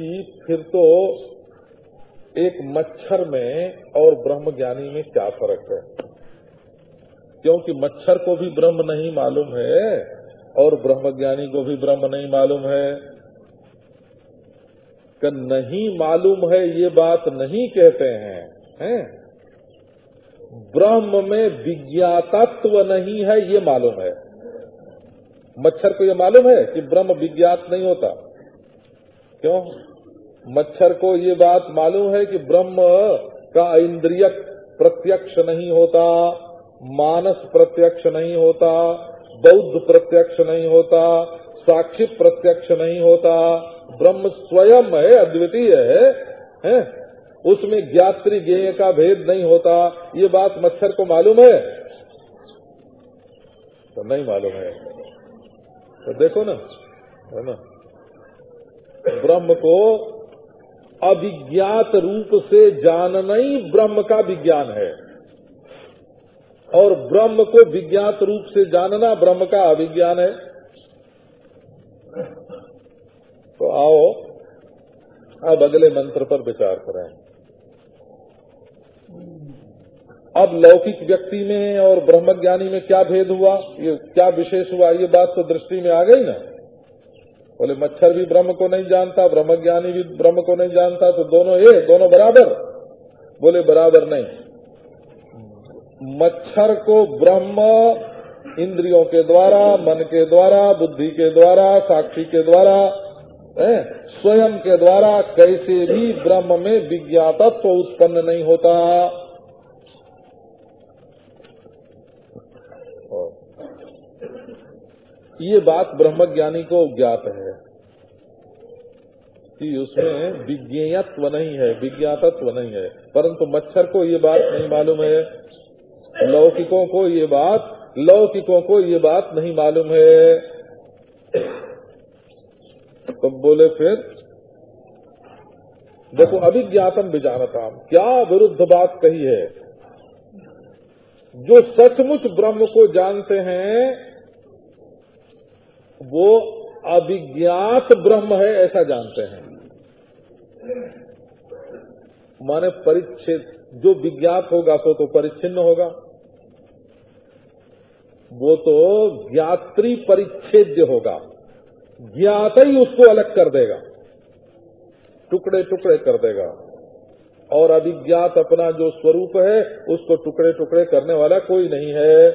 कि फिर तो एक मच्छर में और ब्रह्म ज्ञानी में क्या फ़र्क है? क्योंकि मच्छर को भी ब्रह्म नहीं मालूम है और ब्रह्म ज्ञानी को भी ब्रह्म नहीं मालूम है। कि नहीं मालूम है ये बात नहीं कहते हैं हैं? ब्रह्म में विज्ञातत्व नहीं है, ये मालूम है। मच्छर को ये मालूम है कि ब्रह्म विज्ञात नहीं होता। क्यों? मच्छर को ये बात मालूम है कि ब्रह्म का इंद्रिय प्रत्यक्ष नहीं होता मानस प्रत्यक्ष नहीं होता बौद्ध प्रत्यक्ष नहीं होता साक्षी प्रत्यक्ष नहीं होता। ब्रह्म स्वयं है अद्वितीय है, है? उसमें ज्ञात्री ज्ञेय का भेद नहीं होता। ये बात मच्छर को मालूम है? तो नहीं मालूम है। तो देखो ना है ना? ब्रह्म को अभिज्ञात रूप से जानना ही ब्रह्म का विज्ञान है। और ब्रह्म को विज्ञात रूप से जानना ब्रह्म का अभिज्ञान है। तो आओ, अब अगले मंत्र पर विचार करें। अब लौकिक व्यक्ति में और ब्रह्मज्ञानी में क्या भेद हुआ? ये क्या विशेष हुआ? ये बात तो दृष्टि में आ गई ना। बोले, मच्छर भी ब्रह्म को नहीं जानता ब्रह्म ज्ञानी भी ब्रह्म को नहीं जानता तो दोनों ये दोनों बराबर। बोले, बराबर नहीं। मच्छर को ब्रह्म इंद्रियों के द्वारा, मन के द्वारा, बुद्धि के द्वारा, साक्षी के द्वारा स्वयं के द्वारा, कैसे भी ब्रह्म में विज्ञातत्व तो उत्पन्न नहीं होता। ये बात ब्रह्मज्ञानी को ज्ञात है कि उसमें विज्ञेयत्व नहीं है, विज्ञातत्व नहीं है। परंतु मच्छर को ये बात नहीं मालूम है, लौकिकों को ये बात, लौकिकों को ये बात नहीं मालूम है। तो बोले फिर, देखो अभिज्ञातम विजानता क्या विरुद्ध बात कही है? जो सचमुच ब्रह्म को जानते हैं वो अभिज्ञात ब्रह्म है ऐसा जानते हैं। माने परिच्छेद, जो विज्ञात होगा तो तो परिच्छिन्न होगा। वो तो ज्ञात्री परिच्छेद्य होगा। ज्ञात ही उसको अलग कर देगा। टुकड़े टुकड़े कर देगा। और अभिज्ञात अपना जो स्वरूप है, उसको टुकड़े टुकड़े करने वाला कोई नहीं है।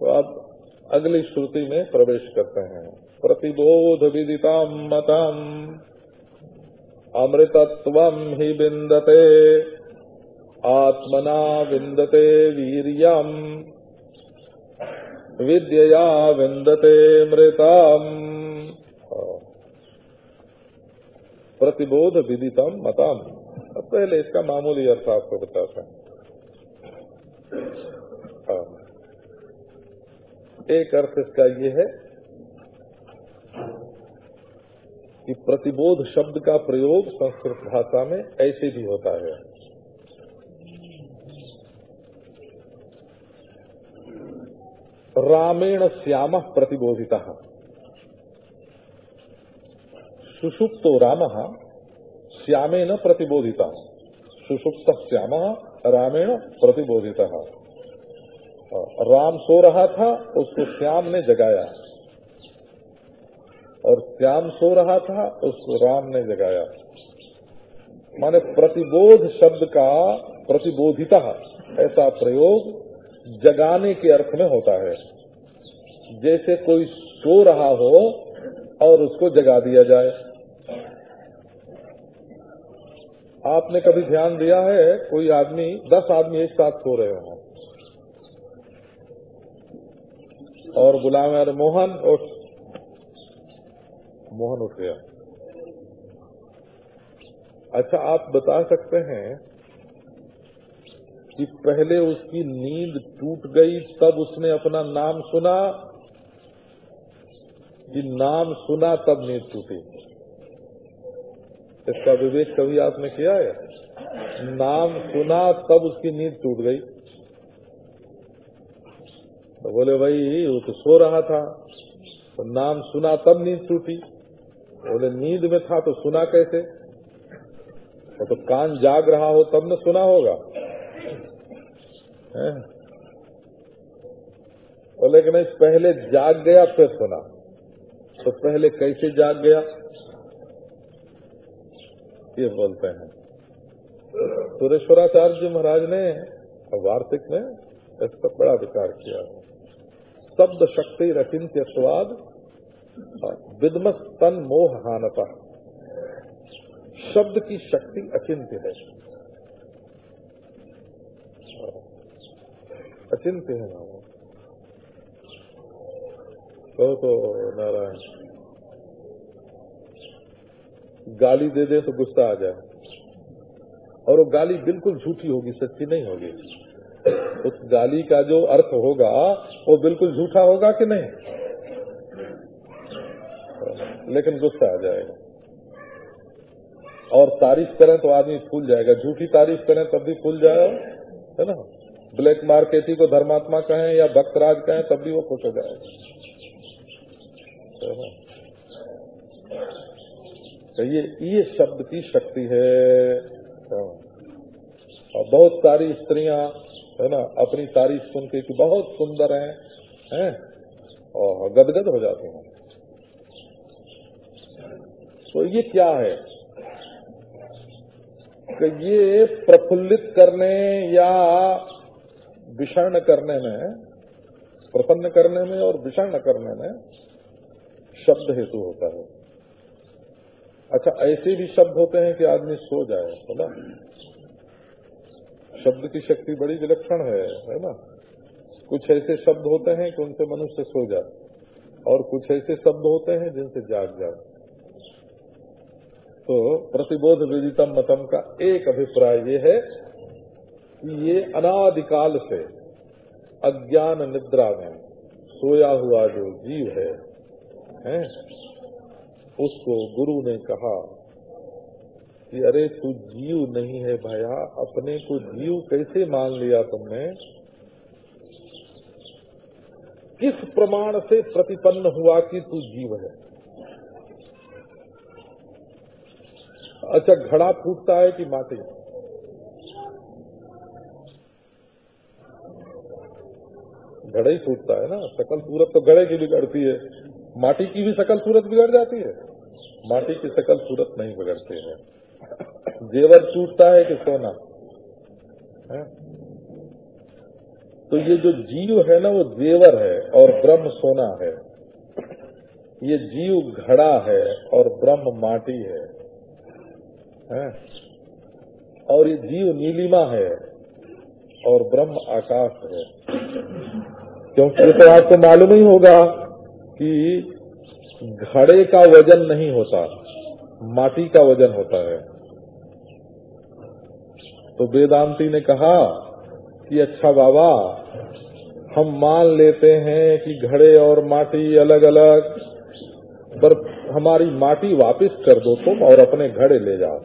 तो अब अगली श्रुति में प्रवेश करते हैं। प्रतिबोध विदिता मतम अमृतत्व ही बिंदते आत्मना विंदते वीरियम विद्यया विंदते मृतम। प्रतिबोध विदितम मतम पहले इसका मामूली अर्थ आपको बताते हैं। एक अर्थ इसका ये है कि प्रतिबोध शब्द का प्रयोग संस्कृत भाषा में ऐसे भी होता है। रामेण श्याम प्रतिबोधिता। सुषुप्तो राम श्यामेन प्रतिबोधिता। सुषुप्त श्याम, रामेण प्रतिबोधिता। राम सो रहा था, उसको श्याम ने जगाया। और श्याम सो रहा था, उसको राम ने जगाया। माने प्रतिबोध शब्द का प्रतिबोधिता, ऐसा प्रयोग जगाने के अर्थ में होता है। जैसे कोई सो रहा हो और उसको जगा दिया जाए। आपने कभी ध्यान दिया है, कोई आदमी, दस आदमी एक साथ सो रहे हो। और बुलावे अरे मोहन उठ। मोहन उठ गया। अच्छा आप बता सकते हैं कि पहले उसकी नींद टूट गई, तब उसने अपना नाम सुना। कि नाम सुना, तब नींद टूटी। इसका विवेक कभी आपने किया है? नाम सुना, तब उसकी नींद टूट गई। तो बोले भाई वो तो सो रहा था। तो नाम सुना, तब नींद टूटी बोले, नींद में था तो सुना कैसे? वो तो कान जाग रहा हो, तब न सुना होगा। बोले कि नहीं पहले जाग गया, फिर सुना। तो पहले कैसे जाग गया? ये बोलते हैं। सुरेश्वराचार्य जी महाराज ने वार्षिक में इसका बड़ा विचार किया। शब्द शक्ति रचिंत्य स्वाद विदमस तन मोह हानता शब्द की शक्ति अचिंत्य है। अचिंत्य है नाम तो तो नारायण, गाली दे दे तो गुस्सा आ जाए। और वो गाली बिल्कुल झूठी होगी, सच्ची नहीं होगी। उस गाली का जो अर्थ होगा, वो बिल्कुल झूठा होगा कि नहीं? लेकिन गुस्सा आ जाएगा। और तारीफ़ करें तो आदमी फूल जाएगा। झूठी तारीफ़ करें तब भी फूल जाएगा है ना? ब्लैक मार्केटी को धर्मात्मा कहें या भक्तराज कहें, तब भी वो खुश हो जाएगा तो ये ये शब्द की शक्ति है। और बहुत सारी स्त्रियाँ है ना? अपनी तारीफ़ सुन के बहुत सुंदर हैं हैं? और गदगद हो जाते हैं। तो ये क्या है? कि ये प्रफुल्लित करने या विषर्ण करने में प्रसन्न करने में और विषर्ण करने में शब्द हेतु होता है। अच्छा ऐसे भी शब्द होते हैं कि आदमी सो जाए, है ना? शब्द की शक्ति बड़ी विलक्षण है है ना? कुछ ऐसे शब्द होते हैं कि उनसे मनुष्य सो जाए और कुछ ऐसे शब्द होते हैं जिनसे जाग जाए। तो प्रतिबोध विदितम मतम का एक अभिप्राय ये है कि ये अनादिकाल से अज्ञान निद्रा में सोया हुआ जो जीव है, है उसको गुरु ने कहा कि अरे तू जीव नहीं है भैया, अपने को जीव कैसे मान लिया तुमने? किस प्रमाण से प्रतिपन्न हुआ कि तू जीव है? अच्छा घड़ा फूटता है कि माटी? घड़ा ही फूटता है ना सकल सूरत तो घड़े की बिगड़ती है। माटी की भी सकल सूरत बिगड़ जाती है। माटी की सकल सूरत नहीं बिगड़ती है। जेवर टूटता है कि सोना? है? तो ये जो जीव है ना, वो जेवर है और ब्रह्म सोना है। ये जीव घड़ा है और ब्रह्म माटी है। है? और ये जीव नीलिमा है और ब्रह्म आकाश है। क्योंकि तो आपको मालूम ही होगा कि घड़े का वज़न नहीं होता, माटी का वज़न होता है। तो वेदांती ने कहा कि अच्छा बाबा हम मान लेते हैं कि घड़े और माटी अलग अलग पर हमारी माटी वापस कर दो तुम और अपने घड़े ले जाओ।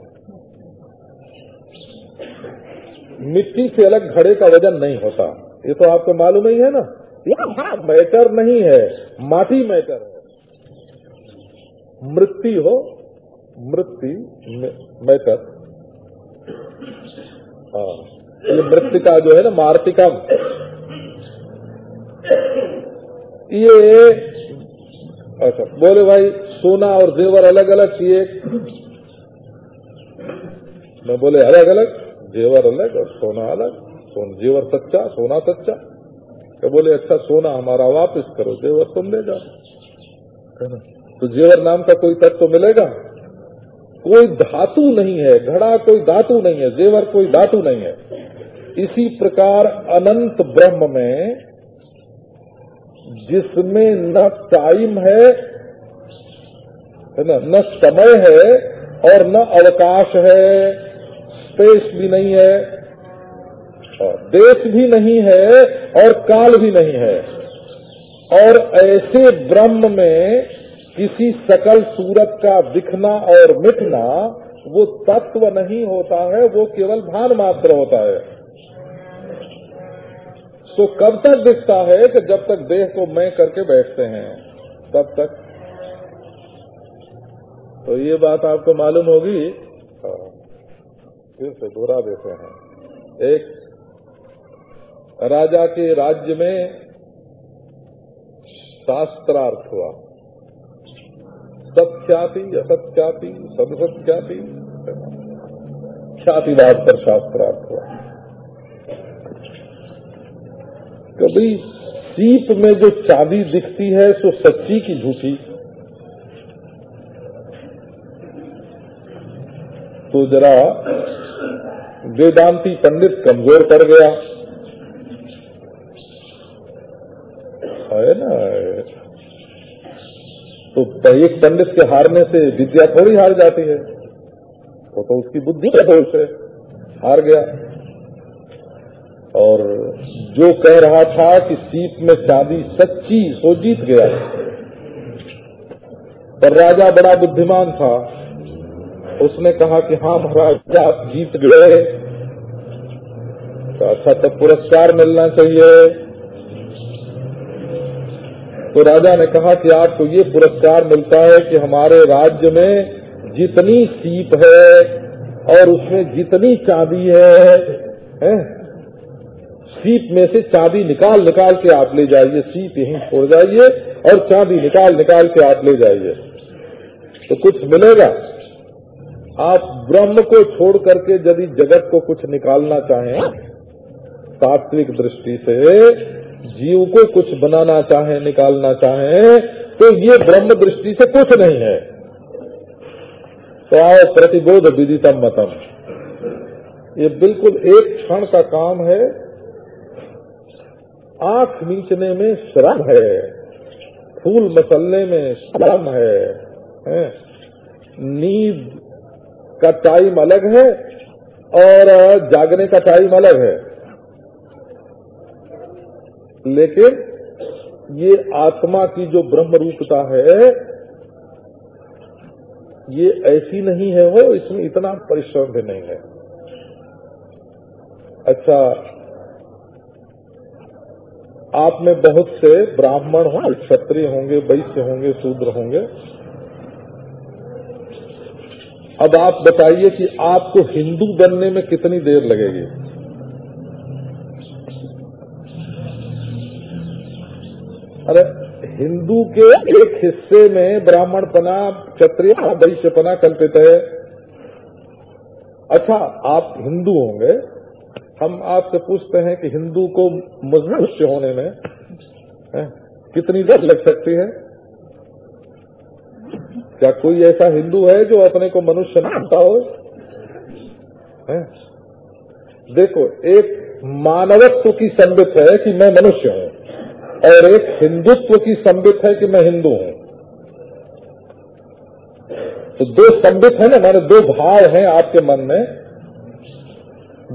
मिट्टी से अलग घड़े का वज़न नहीं होता। ये तो आपको मालूम ही है ना? मैटर नहीं है। माटी मैटर है। मृत्यु हो मृत्यु मैटर। हाँ। ये मृतिका जो है ना, मार्तिकम। ये अच्छा बोले भाई, सोना और जेवर अलग अलग चाहिए। मैं बोले अलग अलग जेवर अलग और सोना अलग। सोन, जेवर सच्चा, सोना सच्चा। तो बोले अच्छा सोना हमारा वापस करो, जेवर तुम ले जाओ। तो जेवर नाम का कोई तत्व तो मिलेगा? कोई धातु नहीं है, घड़ा कोई धातु नहीं है, जेवर कोई धातु नहीं है। इसी प्रकार अनंत ब्रह्म में, जिसमें न टाइम है न न समय है और न अवकाश है, स्पेस भी नहीं है, और देश भी नहीं है, और काल भी नहीं है। और ऐसे ब्रह्म में किसी सकल सूरत का दिखना और मिटना वो तत्व नहीं होता है वो केवल भान मात्र होता है। तो कब तक दिखता है कि जब तक देह को मैं करके बैठते हैं? तब तक। तो ये बात आपको मालूम होगी। हाँ, फिर से दोहरा देते हैं। एक राजा के राज्य में शास्त्रार्थ हुआ। सत्याति असत्याति सदसत्याति ख्यातिवाद पर शास्त्रार्थ हुआ। कभी सीप में जो चाबी दिखती है, सो सच्ची की झूठी। तो जरा वेदांती पंडित कमज़ोर पड़ गया। है ना? तो एक पंडित के हारने से विद्या थोड़ी हार जाती है। वो तो उसकी बुद्धि का दोष है। हार गया। और जो कह रहा था कि सीप में चांदी सच्ची सो जीत गया। पर राजा बड़ा बुद्धिमान था। उसने कहा कि हाँ महाराज, आप जीत गए। तो अच्छा तब पुरस्कार मिलना चाहिए। तो राजा ने कहा कि आपको ये पुरस्कार मिलता है कि हमारे राज्य में जितनी सीप है और उसमें जितनी चांदी है, है? सीप में से चांदी निकाल निकाल के आप ले जाइए सीप यहीं छोड़ जाइए और चांदी निकाल निकाल के आप ले जाइए। तो कुछ मिलेगा? आप ब्रह्म को छोड़ करके यदि जगत को कुछ निकालना चाहें तात्विक दृष्टि से जीव को कुछ बनाना चाहे निकालना चाहे तो ये ब्रह्म दृष्टि से कुछ नहीं है। तो आओ प्रतिबोध विदितम मतम। ये बिल्कुल एक क्षण का काम है। आँख मीचने में श्रम है। फूल मसलने में श्रम है, है? नींद का टाइम अलग है और जागने का टाइम अलग है। लेकिन ये आत्मा की जो ब्रह्म रूपता है, ये ऐसी नहीं है, वो इसमें इतना परिश्रम भी नहीं है। अच्छा आप में बहुत से ब्राह्मण होंगे क्षत्रिय होंगे, वैश्य होंगे, शूद्र होंगे। अब आप बताइए कि आपको हिंदू बनने में कितनी देर लगेगी? अरे हिंदू के एक हिस्से में ब्राह्मणपना क्षत्रिय वैश्यपना कल्पित है। अच्छा आप हिंदू होंगे हम आपसे पूछते हैं कि हिंदू को मनुष्य होने में है, कितनी देर लग सकती है? क्या कोई ऐसा हिंदू है जो अपने को मनुष्य मानता हो? है? देखो एक मानवत्व की संबित है कि मैं मनुष्य हूँ। और एक हिंदुत्व की संबित है कि मैं हिंदू हूँ। तो दो संबित है ना, माने दो भाव हैं आपके मन में,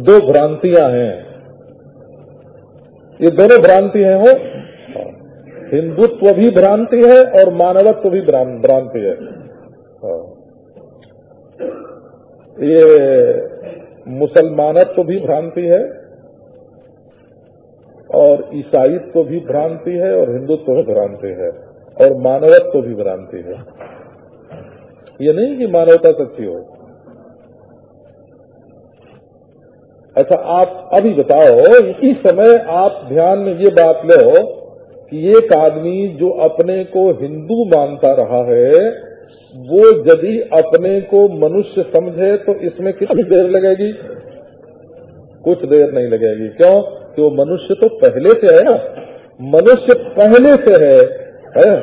दो भ्रांतियाँ हैं। ये दोनों भ्रांति हैं हो हिंदुत्व भी भ्रांति है और मानवत्व भी भ्रांति है। ये मुसलमानत्व भी भ्रांति है। और ईसाईत्व भी भ्रांति है और हिंदुत्व भी भ्रांति है और मानवत्व भी भ्रांति है। ये नहीं कि मानवता सच्ची हो। अच्छा आप अभी बताओ, इसी समय आप ध्यान में ये बात लो कि एक आदमी जो अपने को हिंदू मानता रहा है, वो यदि अपने को मनुष्य समझे तो इसमें कितनी देर लगेगी? कुछ देर नहीं लगेगी। क्यों? कि वो मनुष्य तो पहले से है ना मनुष्य पहले से है, है?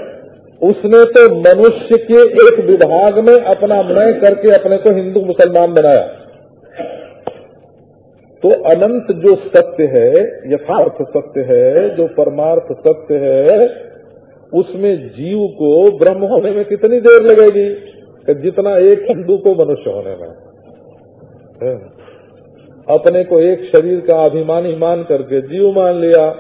उसने तो मनुष्य के एक विभाग में अपना मय करके अपने को हिंदू मुसलमान बनाया तो अनंत जो सत्य है यथार्थ सत्य है जो परमार्थ सत्य है उसमें जीव को ब्रह्म होने में कितनी देर लगेगी जितना एक हिंदू को मनुष्य होने में? अपने को एक शरीर का अभिमानी मान करके जीव मान लिया।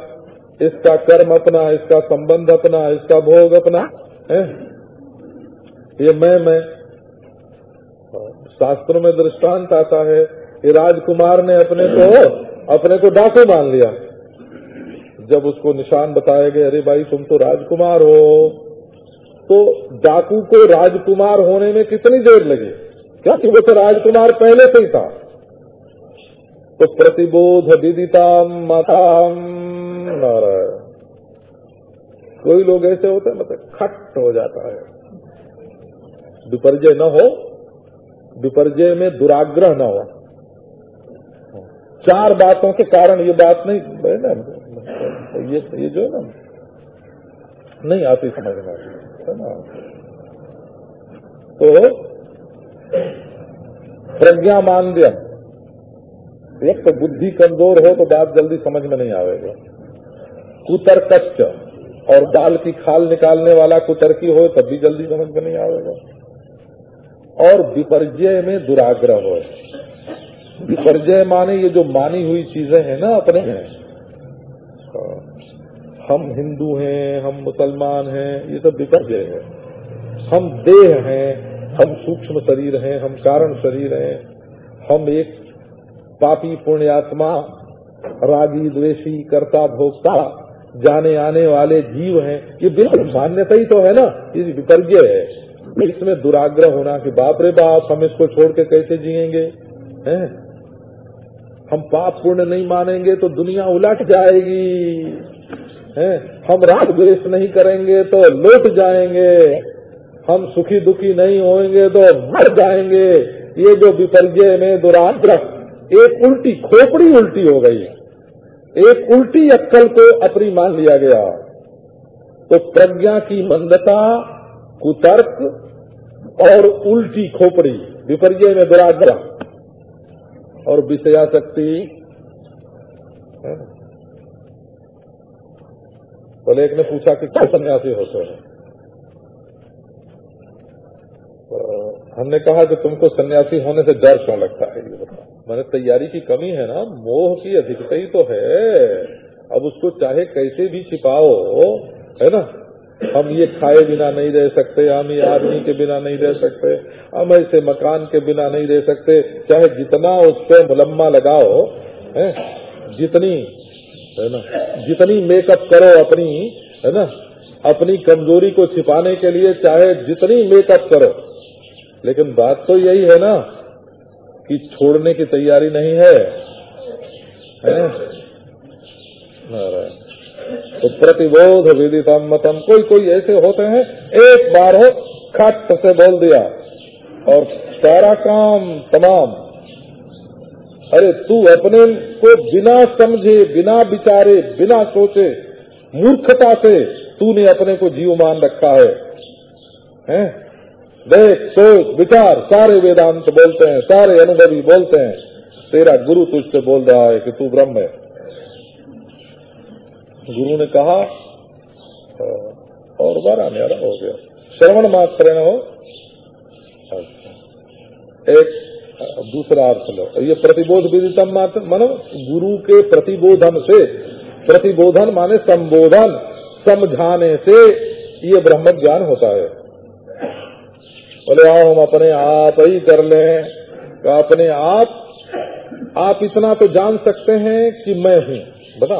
इसका कर्म अपना, इसका संबंध अपना, इसका भोग अपना, है? ये मैं मैं। शास्त्रों में दृष्टांत आता है कि राजकुमार ने अपने को अपने को डाकू मान लिया। जब उसको निशान बताए गए, अरे भाई, तुम तो राजकुमार हो। तो डाकू को राजकुमार होने में कितनी देर लगी? क्योंकि वो तो राजकुमार पहले से ही था। तो प्रतिबोध विदिताम मताम नारायण। कोई लोग ऐसे होते मतलब खट हो जाता है। विपर्जय न हो, विपर्जय में दुराग्रह न हो। चार बातों के कारण ये बात नहीं, है ना? ये ये जो है ना, नहीं आती समझ में आती, है ना? तो प्रज्ञा मानव्य एक तो बुद्धि कमज़ोर हो तो बात जल्दी समझ में नहीं आवेगा। कुतर्कच और दाल की खाल निकालने वाला कुतर्की हो तब भी जल्दी समझ में नहीं आवेगा। और विपर्जय में दुराग्रह हो। विपर्जय माने ये जो मानी हुई चीज़ें हैं ना अपने। हैं हम हिंदू हैं, हम मुसलमान हैं, ये सब विपर्जय है। हम देह हैं, हम सूक्ष्म शरीर हैं, हम कारण शरीर हैं। हम एक पापी पुण्यात्मा, रागी, द्वेषी, कर्ता, भोक्ता, जाने आने वाले जीव हैं, ये बिल्कुल मान्यता ही तो है ना, ये विपर्जय है। इसमें दुराग्रह होना कि बाप रे बाप, हम इसको छोड़ के कैसे जिएँगे, हैं? हम पाप पुण्य नहीं मानेंगे तो दुनिया उलट जाएगी, हैं? हम राग द्वेष नहीं करेंगे तो लौट जाएँगे, हम सुखी दुखी नहीं होंगे तो मर जाएँगे। ये जो विपर्जय में दुराग्रह एक उल्टी खोपड़ी उल्टी हो गई एक उल्टी अक्कल को अपनी मान लिया गया। तो प्रज्ञा की मंदता, कुतर्क और उल्टी खोपड़ी विपर्य में दुराग्रह और विषया शक्ति तो एक ने पूछा कि क्या सन्यासी होते हैं हमने कहा कि तुमको सन्यासी होने से डर क्यों लगता है? ये बताओ। मैंने तैयारी की कमी है ना, मोह की अधिकता ही तो है। अब उसको चाहे कैसे भी छिपाओ, है ना? हम ये खाए बिना नहीं रह सकते, हम ये आदमी के बिना नहीं रह सकते, हम ऐसे मकान के बिना नहीं रह सकते, चाहे जितना उस पर मुलम्मा लगाओ, है? जितनी, है ना? जितनी मेकअप करो अपनी, है ना? अपनी कमज़ोरी को छिपाने के लिए चाहे जितनी मेकअप करो। लेकिन बात तो यही है ना कि छोड़ने की तैयारी नहीं है? तो प्रतिबोध विदितम मतम। कोई कोई ऐसे होते हैं, एक बार हो, खट से बोल दिया। और सारा काम तमाम। अरे, तू अपने को बिना समझे, बिना विचारे, बिना सोचे, मूर्खता से तूने अपने को जीव मान रखा है। हैं? देख सोच विचार, सारे वेदांत बोलते हैं, सारे अनुभवी बोलते हैं। तेरा गुरु तुझसे बोल रहा है कि तू ब्रह्म है। गुरु ने कहा और बारह न्यारा हो गया। श्रवण मात्र हो? एक दूसरा अर्थ लो। ये प्रतिबोध विदितम मात्र, मानो गुरु के प्रतिबोधन से, प्रतिबोधन माने संबोधन, समझाने से ये ब्रह्म ज्ञान होता है। बोले, आओ हम अपने आप ही कर लें। अपने आप आप इतना तो जान सकते हैं कि मैं हूँ। बता,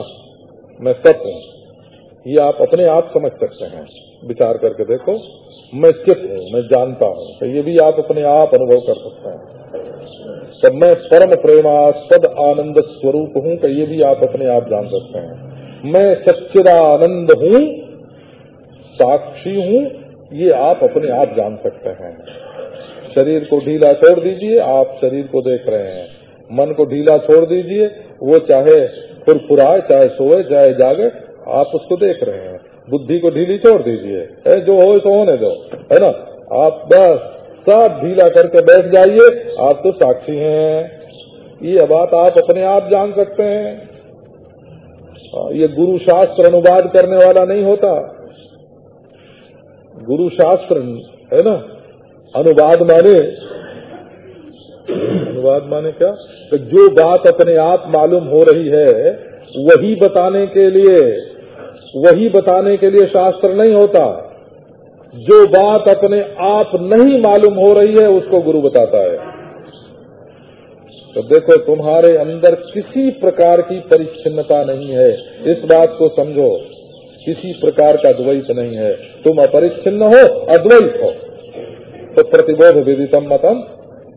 मैं सत्य हूँ। ये आप अपने आप समझ सकते हैं। विचार करके देखो, मैं चित हूँ, मैं जानता हूँ। तो ये भी आप अपने आप अनुभव कर सकते हैं। तो मैं परम प्रेमास्पद आनंद स्वरूप हूँ तो ये भी आप अपने आप जान सकते हैं। मैं सच्चिदानंद हूँ, साक्षी हूँ ये आप अपने आप जान सकते हैं। शरीर को ढीला छोड़ दीजिए, आप शरीर को देख रहे हैं। मन को ढीला छोड़ दीजिए, वो चाहे फुरफुराए चाहे सोए, चाहे जागे, आप उसको देख रहे हैं। बुद्धि को ढीली छोड़ दीजिए। जो हो, सो होने दो, है ना? आप बस सब ढीला करके बैठ जाइए, आप तो साक्षी हैं। ये बात आप अपने आप जान सकते हैं। ये गुरु शास्त्र अनुवाद करने वाला नहीं होता। गुरु शास्त्र है ना? अनुवाद माने अनुवाद माने क्या? तो जो बात अपने आप मालूम हो रही है, वही बताने के लिए, वही बताने के लिए शास्त्र नहीं होता। जो बात अपने आप नहीं मालूम हो रही है, उसको गुरु बताता है। तो देखो, तुम्हारे अंदर किसी प्रकार की परिच्छिन्नता नहीं है। इस बात को समझो। किसी प्रकार का द्वैत नहीं है। तुम अपरिच्छिन्न हो, अद्वैत हो। तो प्रतिबोध विदितम मतम।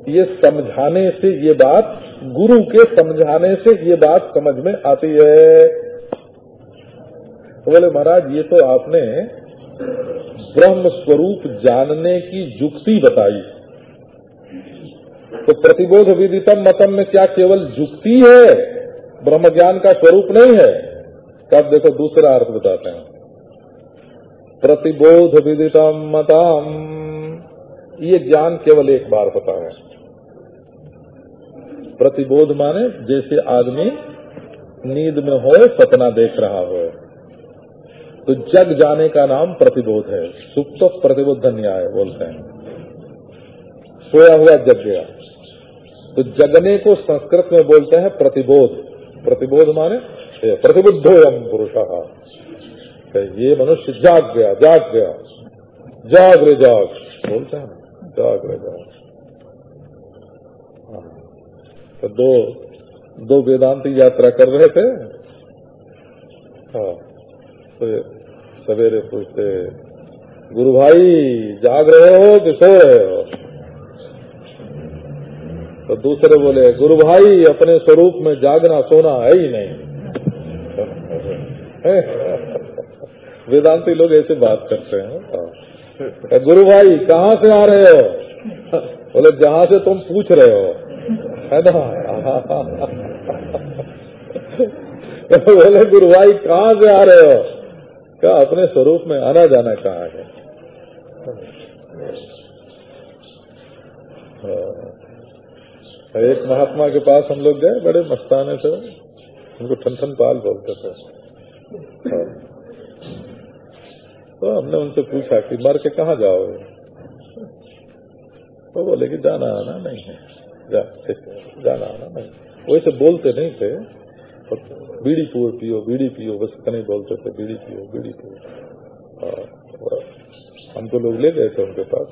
ये समझाने से ये बात, गुरु के समझाने से ये बात समझ में आती है। तो बोले, महाराज, ये तो आपने ब्रह्म स्वरूप जानने की युक्ति बताई। तो प्रतिबोध विदितम मतम में क्या केवल युक्ति है? ब्रह्म ज्ञान का स्वरूप नहीं है। तब देखो दूसरा अर्थ बताते हैं। प्रतिबोध विदितम मतम। ये ज्ञान केवल एक बार होता है। प्रतिबोध माने जैसे आदमी नींद में हो, सपना देख रहा हो। तो जग जाने का नाम प्रतिबोध है। सुप्त प्रतिबोध न्याय बोलते हैं। सोया हुआ जग गया। तो जगने को संस्कृत में बोलते हैं प्रतिबोध। प्रतिबोध माने प्रतिबुद्धो एम पुरुष। ये मनुष्य जाग गया जाग गया जाग रे जाग बोलते हैं जाग रे जाग हाँ। तो दो दो वेदांती यात्रा कर रहे थे। हाँ। तो सवेरे पूछते, गुरु भाई, जाग रहे हो कि सो रहे हो? तो दूसरे बोले, गुरु भाई, अपने स्वरूप में जागना, सोना है ही नहीं। वेदांती लोग ऐसे बात करते हैं गुरु भाई, कहाँ से आ रहे हो? बोले, जहाँ से तुम पूछ रहे हो। है ना? बोले, गुरु भाई, कहाँ से आ रहे हो? क्या अपने स्वरूप में आना जाना कहाँ है? हाँ। एक महात्मा के पास हम लोग गए, बड़े मस्ताने थे उनको ठन ठन पाल बोलते थे। हाँ। तो हमने उनसे पूछा कि मर के कहाँ जाओगे? तो बोले कि जाना आना नहीं है। जा, जाना आना नहीं वैसे बोलते नहीं थे बीड़ी पियो पियो बीड़ी पियो बस इतना बोलते थे बीड़ी पियो बीड़ी पियो। हमको लोग ले गए थे उनके पास।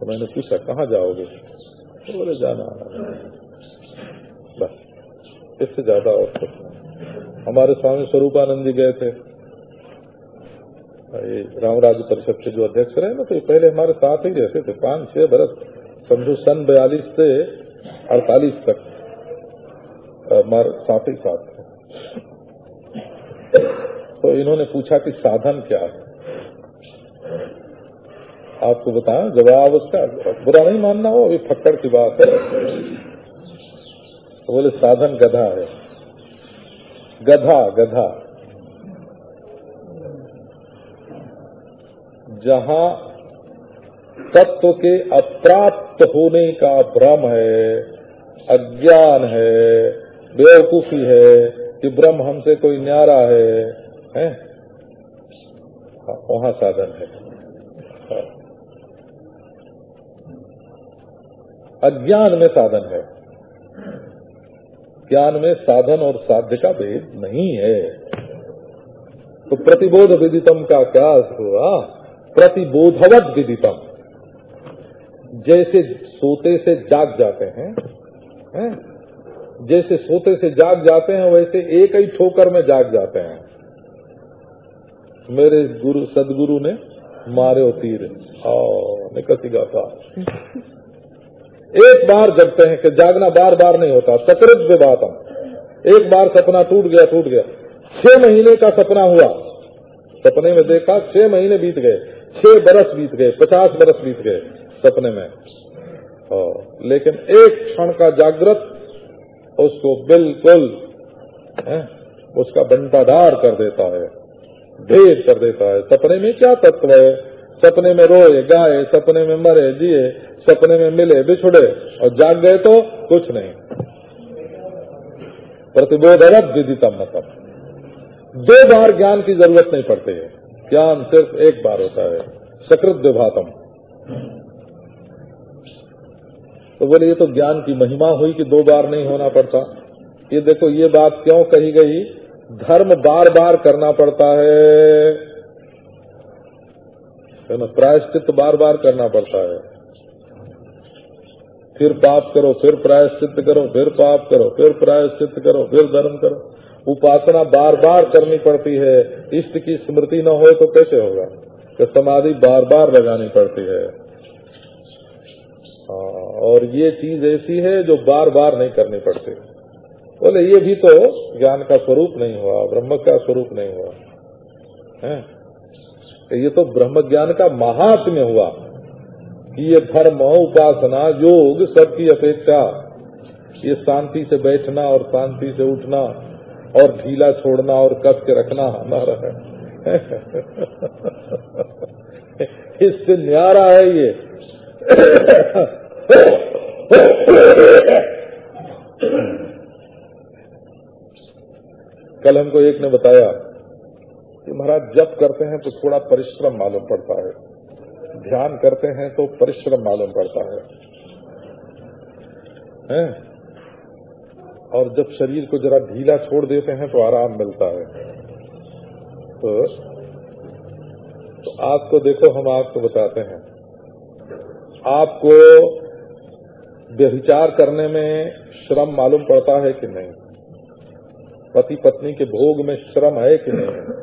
तो मैंने पूछा कहाँ जाओगे? तो बोले जाना आना बस इससे ज़्यादा और कुछ नहीं। हमारे स्वामी स्वरूपानंद जी गए थे। ये रामराज परिषद के जो अध्यक्ष रहे ना तो पहले हमारे साथ ही रहते थे, पाँच, छह बरस, समझो सन बयालीस से अड़तालीस तक। हमारे साथ ही साथ थे। तो इन्होंने पूछा कि साधन क्या है? आपको बताया जवाब उसका, बुरा नहीं मानना हो, अभी फक्कड़ की बात है। तो बोले, साधन गधा है। गधा गधा जहाँ तत्व के अप्राप्त होने का भ्रम है अज्ञान है बेवकूफ़ी है कि ब्रह्म हमसे कोई न्यारा है, है? वहाँ साधन हाँ। अज्ञान में साधन है ज्ञान में साधन और साध्य का भेद नहीं है। तो प्रतिबोध विदितम का क्या हुआ? प्रतिबोधवत विदितम। जैसे सोते से जाग जाते हैं, है? जैसे सोते से जाग जाते हैं, वैसे एक ही ठोकर में जाग जाते हैं। मेरे गुरु, सदगुरु ने मारे तीर। निकसी गाता। एक बार जगते हैं कि जागना बार बार नहीं होता, सकृत विवातम। एक बार सपना टूट गया टूट गया। छह महीने का सपना हुआ। सपने में देखा, छह महीने बीत गए। छह बरस बीत गए, पचास बरस बीत गए सपने में। लेकिन एक क्षण का जागृत, उसको बिल्कुल उसका बंटाधार कर देता है, भेद कर देता है। सपने में क्या तत्व है? सपने में रोए, गाए, सपने में मरे, जिए, सपने में मिले, बिछुड़े और जाग गए तो कुछ नहीं। प्रतिबोध अरब विदितम मतलब दो बार ज्ञान की ज़रूरत नहीं पड़ती है। ज्ञान सिर्फ़ एक बार होता है। सकृत विभातम तो बोले, ये तो ज्ञान की महिमा हुई कि दो बार नहीं होना पड़ता। ये देखो, ये बात क्यों कही गई? धर्म बार बार करना पड़ता है। ना? प्रायश्चित बार बार करना पड़ता है। फिर पाप करो फिर प्रायश्चित करो फिर पाप करो फिर प्रायश्चित करो फिर धर्म करो। उपासना बार बार करनी पड़ती है। इष्ट की स्मृति न हो तो कैसे होगा? कि समाधि बार बार लगानी पड़ती है। हाँ, और ये चीज़ ऐसी है जो बार बार नहीं करनी पड़ती। बोले ये भी तो ज्ञान का स्वरूप नहीं हुआ ब्रह्म का स्वरूप नहीं हुआ। है? ये तो ब्रह्म ज्ञान का महात्म्य हुआ कि ये धर्म, उपासना, योग सबकी अपेक्षा, ये शांति से बैठना और शांति से उठना और ढीला छोड़ना और कस के रखना हमारा है। इससे न्यारा है ये। कल हमको एक ने बताया कि महाराज जब करते हैं तो थोड़ा परिश्रम मालूम पड़ता है। ध्यान करते हैं तो परिश्रम मालूम पड़ता है। हैं? और जब शरीर को जरा ढीला छोड़ देते हैं तो आराम मिलता है। तो, तो आपको देखो हम आपको बताते हैं। आपको व्यभिचार करने में श्रम मालूम पड़ता है कि नहीं? पति पत्नी के भोग में श्रम है कि नहीं?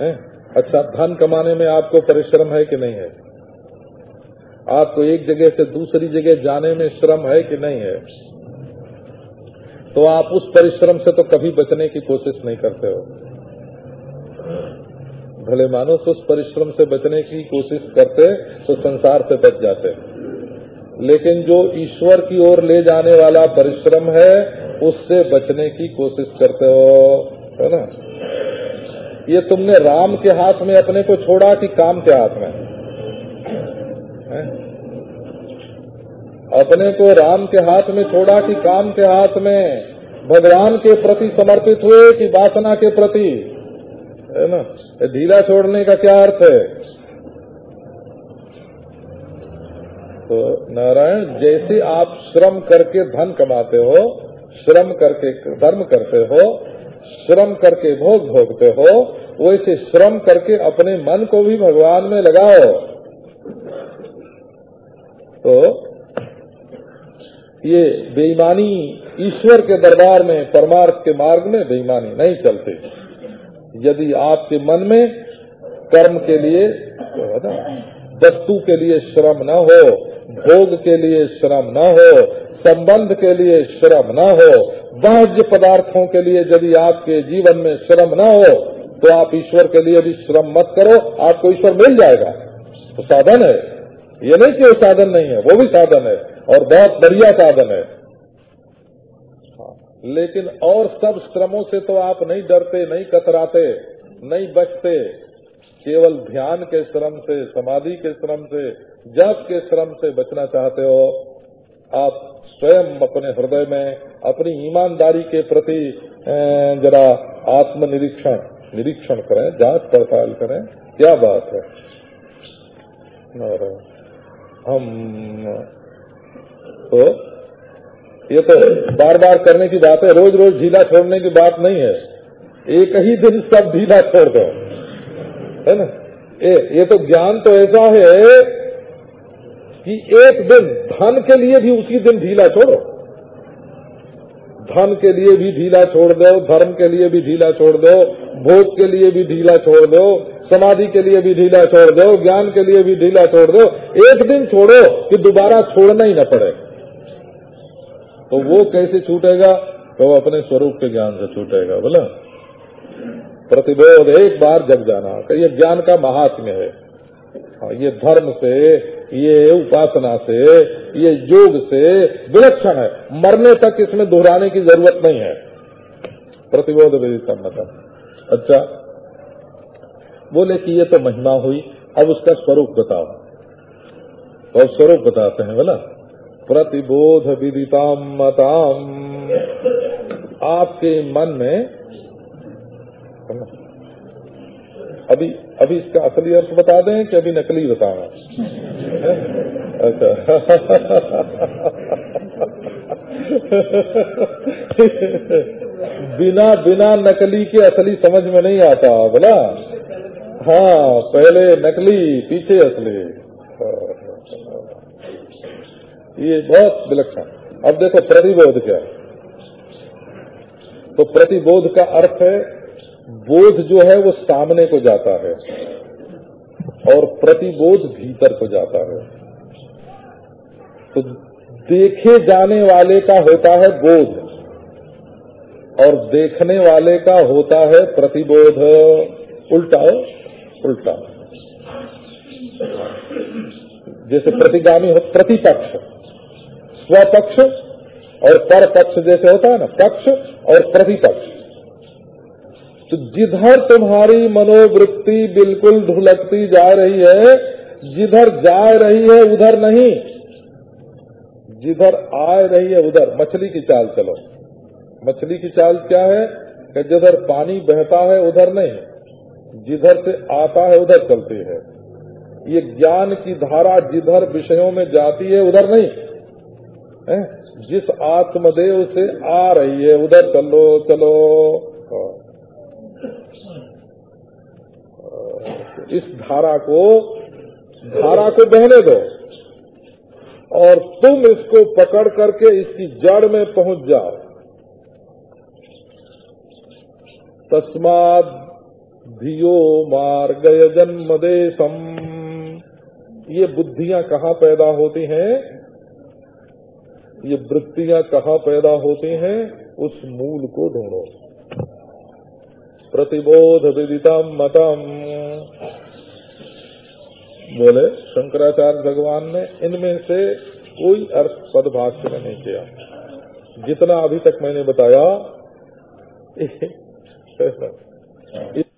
है? अच्छा धन कमाने में आपको परिश्रम है कि नहीं है? आपको एक जगह से दूसरी जगह जाने में श्रम है कि नहीं है? तो आप उस परिश्रम से तो कभी बचने की कोशिश नहीं करते हो। भले मानो तो उस परिश्रम से बचने की कोशिश करते तो संसार से बच जाते। लेकिन जो ईश्वर की ओर ले जाने वाला परिश्रम है, उससे बचने की कोशिश करते हो, है ना? ये तुमने राम के हाथ में अपने को छोड़ा कि काम के हाथ में? अपने को राम के हाथ में छोड़ा कि काम के हाथ में? भगवान के प्रति समर्पित हुए कि वासना के प्रति? है ना? ढीला छोड़ने का क्या अर्थ है? तो नारायण, जैसे आप श्रम करके धन कमाते हो, श्रम करके धर्म करते हो श्रम करके भोग भोगते हो, वैसे श्रम करके अपने मन को भी भगवान में लगाओ। तो ये बेईमानी ईश्वर के दरबार में, परमार्थ के मार्ग में बेईमानी नहीं चलती। यदि आपके मन में कर्म के लिए तो वस्तु के लिए श्रम न हो भोग के लिए श्रम न हो, संबंध के लिए श्रम न हो, बाह्य पदार्थों के लिए यदि आपके जीवन में श्रम न हो तो आप ईश्वर के लिए भी श्रम मत करो, आपको ईश्वर मिल जाएगा। तो साधन है। ये नहीं कि वो साधन नहीं है, वो भी साधन है और बहुत बढ़िया साधन है। लेकिन और सब श्रमों से तो आप नहीं डरते, नहीं कतराते, नहीं बचते। केवल ध्यान के श्रम से, समाधि के श्रम से जप के श्रम से बचना चाहते हो, आप स्वयं अपने हृदय में अपनी ईमानदारी के प्रति जरा आत्मनिरीक्षण, निरीक्षण करें, जाँच पड़ताल करें, क्या बात है? हम तो ये तो बार बार करने की बात है रोज रोज ढीला छोड़ने की बात नहीं है। एक ही दिन सब ढीला छोड़ दो, है ना? ये तो ज्ञान तो ऐसा है कि एक दिन धन के लिए भी उसी दिन ढीला छोड़ो। धन के लिए भी ढीला छोड़ दो धर्म के लिए भी ढीला छोड़ दो भोग के लिए भी ढीला छोड़ दो समाधि के लिए भी ढीला छोड़ दो ज्ञान के लिए भी ढीला छोड़ दो। एक दिन छोड़ो कि दोबारा छोड़ना ही न पड़े। तो वो कैसे छूटेगा? तो अपने स्वरूप के ज्ञान से छूटेगा बोला। प्रतिबोध एक बार जग जाना। ये ज्ञान का महात्म्य है हाँ, ये धर्म से, ये उपासना से, ये योग से विलक्षण है। मरने तक इसमें दोहराने की ज़रूरत नहीं है। प्रतिबोध विधि सम्मतम अच्छा बोले कि ये तो महिमा हुई, अब उसका स्वरूप बताओ। तो स्वरूप बताते हैं, बोला, प्रतिबोध विदिताम मताम। आपके मन में, अभी अभी इसका असली अर्थ बता दें कि अभी नकली बताना अच्छा। बिना बिना नकली के असली समझ में नहीं आता, बोला? हाँ पहले नकली, पीछे असली। ये बहुत विलक्षण। अब देखो प्रतिबोध क्या तो प्रतिबोध का अर्थ है बोध जो है वो सामने को जाता है और प्रतिबोध भीतर को जाता है। तो देखे जाने वाले का होता है बोध और देखने वाले का होता है प्रतिबोध। उल्टा हो, उल्टा। जैसे प्रतिगामी हो, प्रतिपक्ष। स्वपक्ष और पर पक्ष जैसे होता है ना, पक्ष और प्रतिपक्ष। तो जिधर तुम्हारी मनोवृत्ति बिल्कुल ढुलकती जा रही है, जिधर जा रही है उधर नहीं। जिधर आ रही है उधर, मछली की चाल चलो। मछली की चाल क्या है कि जिधर पानी बहता है उधर नहीं, जिधर से आता है उधर चलती है। ये ज्ञान की धारा जिधर विषयों में जाती है उधर नहीं। है? जिस आत्मदेव से आ रही है, उधर चलो चलो। इस धारा को धारा को बहने दो। और तुम इसको पकड़ करके इसकी जड़ में पहुँच जाओ। तस्माद धियो मार्ग जन्म देशम ये बुद्धियाँ कहाँ पैदा होती हैं? ये वृत्तियाँ कहाँ पैदा होती हैं? उस मूल को ढूंढो। प्रतिबोध विदिता मतम। बोले, शंकराचार्य भगवान ने इनमें से कोई अर्थ पद भाष्य में नहीं किया। जितना अभी तक मैंने बताया